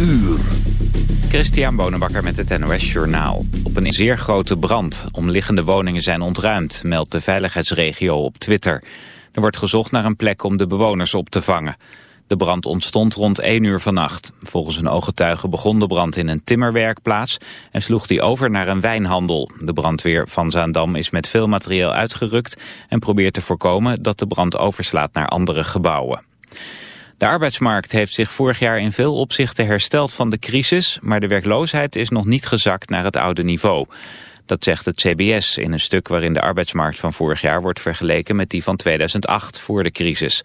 uur. Christian Bonenbakker met het NOS Journaal. Op een zeer grote brand. Omliggende woningen zijn ontruimd, meldt de veiligheidsregio op Twitter. Er wordt gezocht naar een plek om de bewoners op te vangen. De brand ontstond rond 1 uur vannacht. Volgens een ooggetuige begon de brand in een timmerwerkplaats... en sloeg die over naar een wijnhandel. De brandweer van Zaandam is met veel materieel uitgerukt... en probeert te voorkomen dat de brand overslaat naar andere gebouwen. De arbeidsmarkt heeft zich vorig jaar in veel opzichten hersteld van de crisis, maar de werkloosheid is nog niet gezakt naar het oude niveau. Dat zegt het CBS in een stuk waarin de arbeidsmarkt van vorig jaar wordt vergeleken met die van 2008 voor de crisis.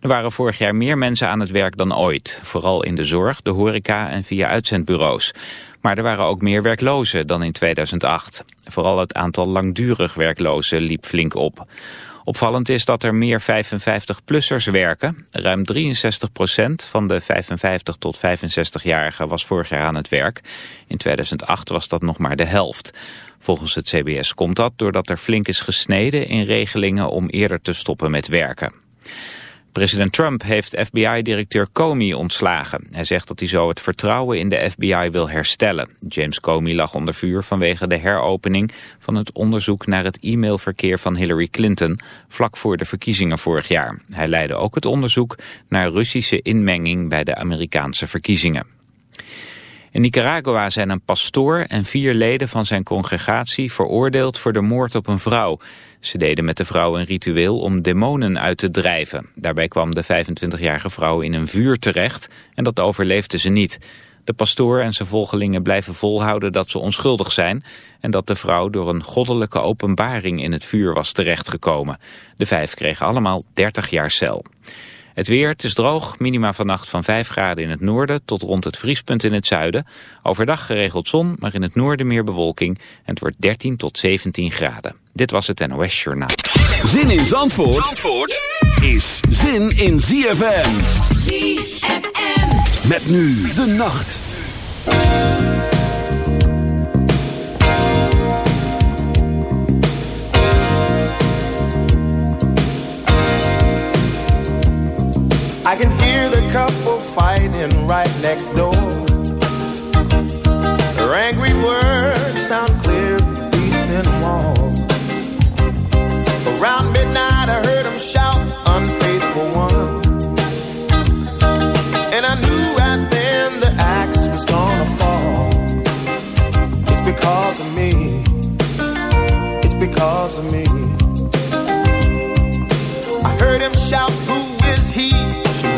Er waren vorig jaar meer mensen aan het werk dan ooit, vooral in de zorg, de horeca en via uitzendbureaus. Maar er waren ook meer werklozen dan in 2008. Vooral het aantal langdurig werklozen liep flink op. Opvallend is dat er meer 55-plussers werken. Ruim 63% van de 55 tot 65-jarigen was vorig jaar aan het werk. In 2008 was dat nog maar de helft. Volgens het CBS komt dat doordat er flink is gesneden in regelingen om eerder te stoppen met werken. President Trump heeft FBI-directeur Comey ontslagen. Hij zegt dat hij zo het vertrouwen in de FBI wil herstellen. James Comey lag onder vuur vanwege de heropening van het onderzoek naar het e-mailverkeer van Hillary Clinton vlak voor de verkiezingen vorig jaar. Hij leidde ook het onderzoek naar Russische inmenging bij de Amerikaanse verkiezingen. In Nicaragua zijn een pastoor en vier leden van zijn congregatie veroordeeld voor de moord op een vrouw. Ze deden met de vrouw een ritueel om demonen uit te drijven. Daarbij kwam de 25-jarige vrouw in een vuur terecht en dat overleefde ze niet. De pastoor en zijn volgelingen blijven volhouden dat ze onschuldig zijn... en dat de vrouw door een goddelijke openbaring in het vuur was terechtgekomen. De vijf kregen allemaal 30 jaar cel. Het weer, het is droog, minima vannacht van 5 graden in het noorden tot rond het vriespunt in het zuiden. Overdag geregeld zon, maar in het noorden meer bewolking en het wordt 13 tot 17 graden. Dit was het NOS Journaal. Zin in Zandvoort, Zandvoort is zin in ZFM. ZFM. Met nu de nacht. I can hear the couple fighting right next door. Their angry words sound clear through these thin walls. Around midnight, I heard them shout, Unfaithful one. And I knew right then the axe was gonna fall. It's because of me. It's because of me. I heard him shout, Who is he?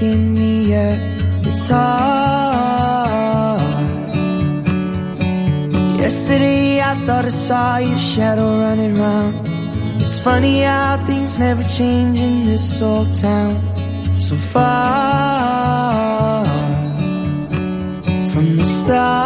The air. It's hard. Yesterday I thought I saw your shadow running round. It's funny how things never change in this old town. So far from the stars.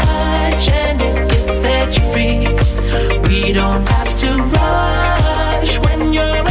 such a freak. We don't have to rush when you're.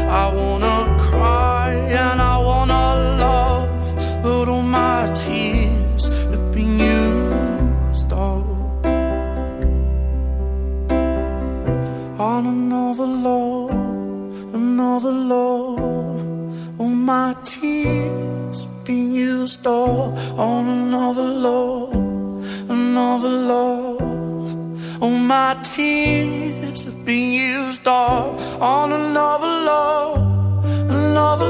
I wanna cry and I wanna love, but all my tears have been used all on another love, another love. All my tears have been used on another love, another love. All my tears have been used all on another love. And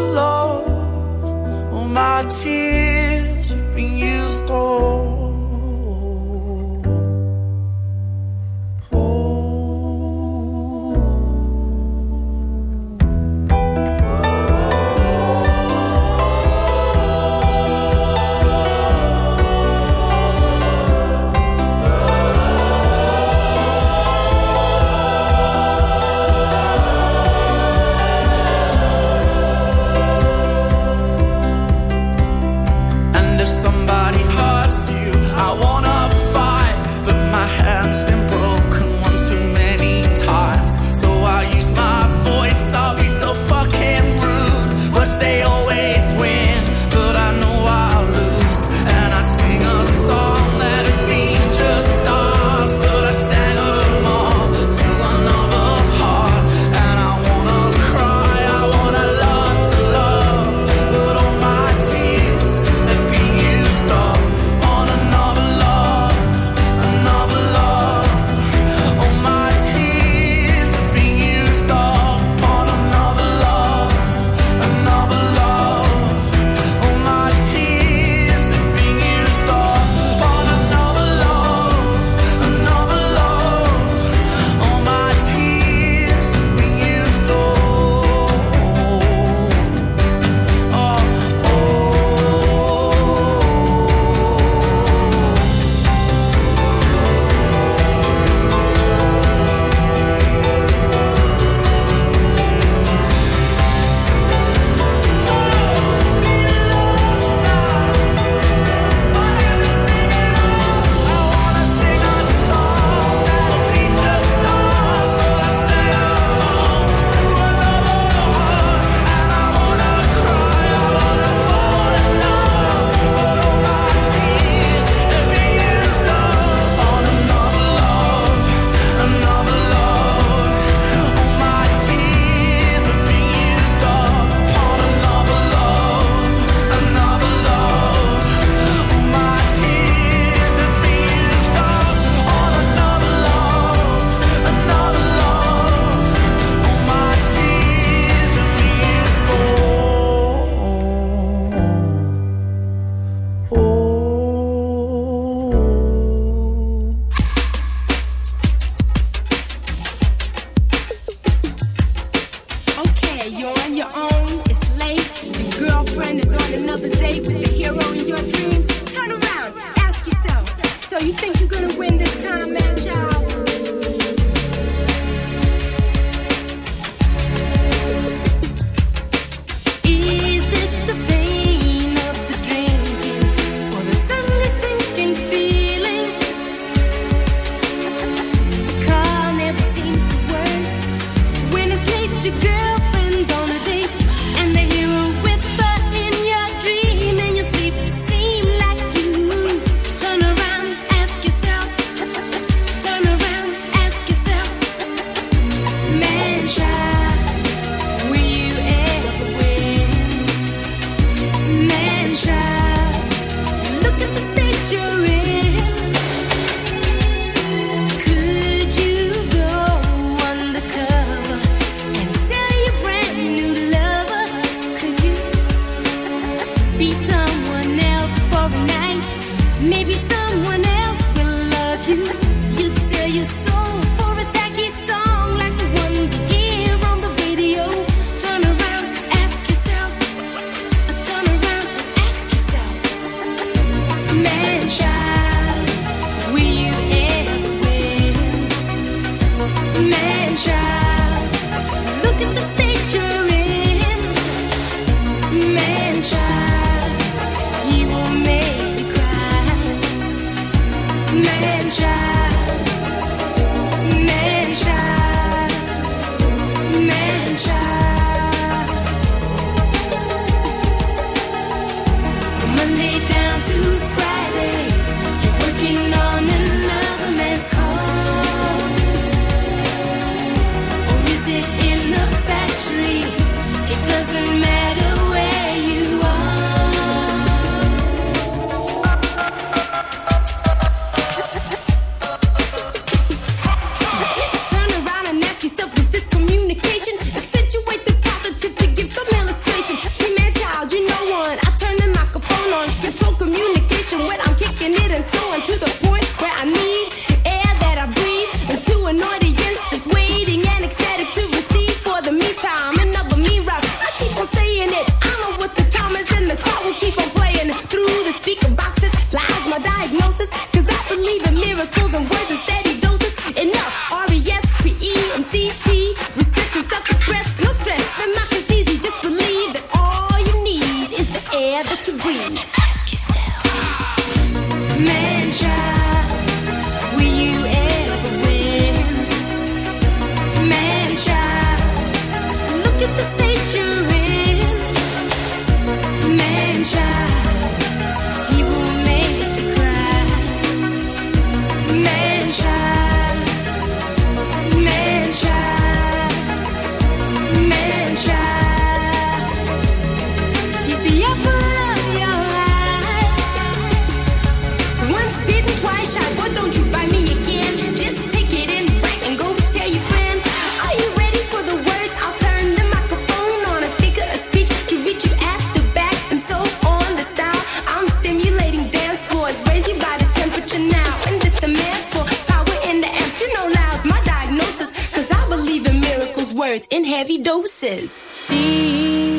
and shine. heavy doses. See,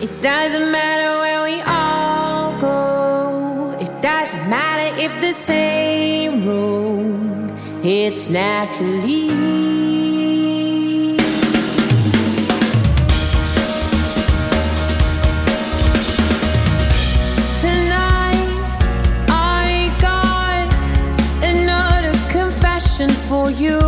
it doesn't matter where we all go, it doesn't matter if the same road, it's naturally. for you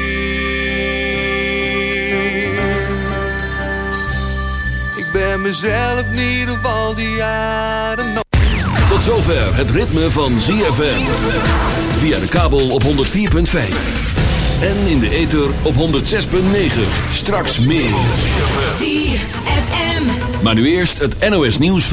Mezelf niet of al die jaren. Tot zover het ritme van ZFM. Via de kabel op 104.5. En in de ether op 106.9. Straks meer. ZFM. Maar nu eerst het NOS nieuws van...